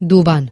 دوبان.